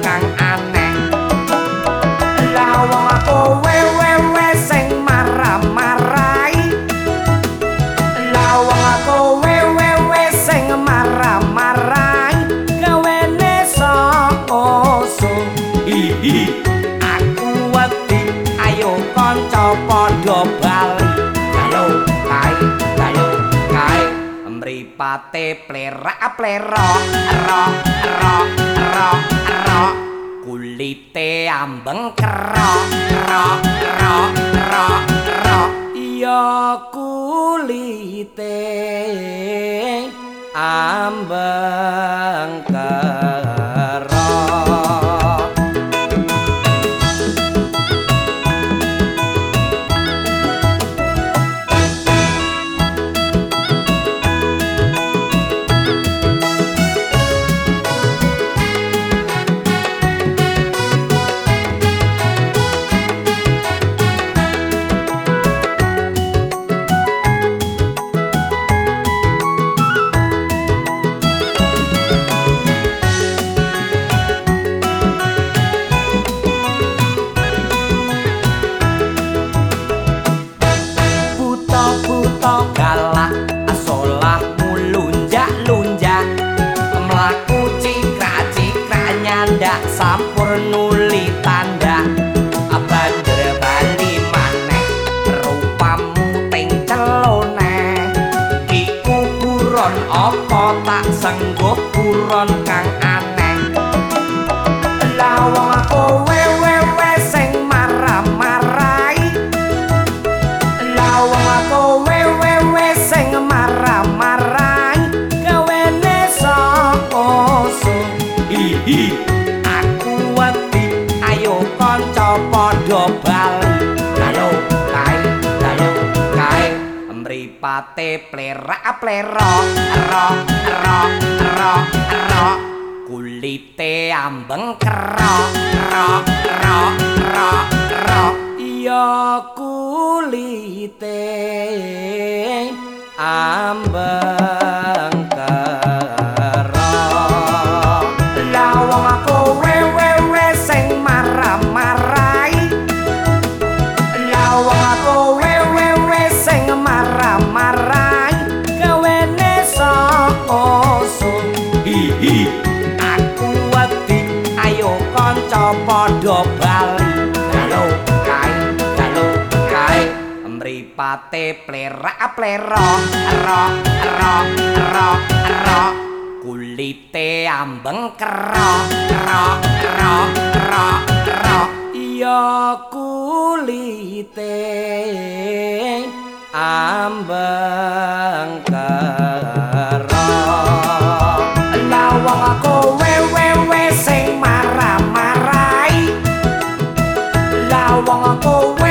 kang aneh. Lawang kowe wewe sing marah-marai. Lawang kowe wewe sing marah-marai. Gawene sapa hihi aku wedi ayo kanca padha bali mripate plerak plerok ro ro ro ro. Kulite ambeng kerok ro ro ro ro. Ya kulite ambeng apa tak sengguh buron kang aneh? Lawang kowe wewe sing marah-marai. Lawang kowe wewe sing marah-marai. Gawene sapa hihi. aku mripate plerak plerok ro ro ro ro kulite ambeng kerok aku wedi ayo kanca padha bali halo kae halo kae. Mripate plerak plerok ro ro ro ro kulite ambeng kerok. Ro ro ro ro ya kulite ambeng 忘啊，各位。